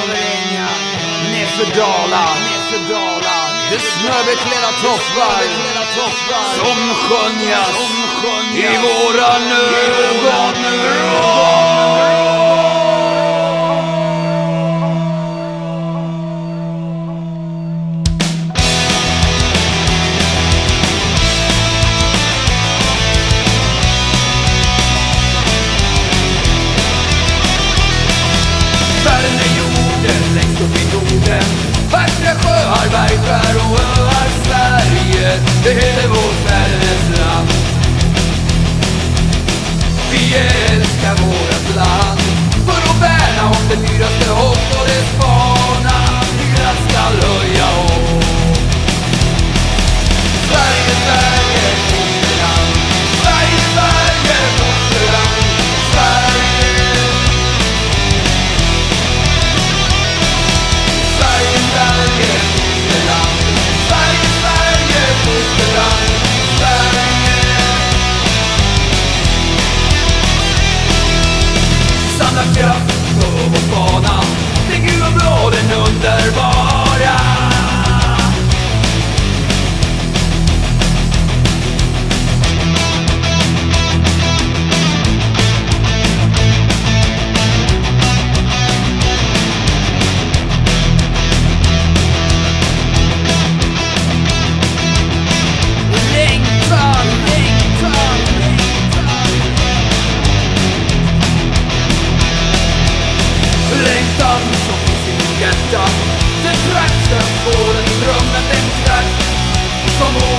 Överänga, nerför Dala, nerför Dala. Det snöbeklädda toppar. Som skönjas i våran ögon. Vackra sjöar, bergskär och öar Sverige, det heter vårt världens Vi älskar våra underbara. Längtan, längtan, längtan Längtan som strax Sen får en drömmen en exakt som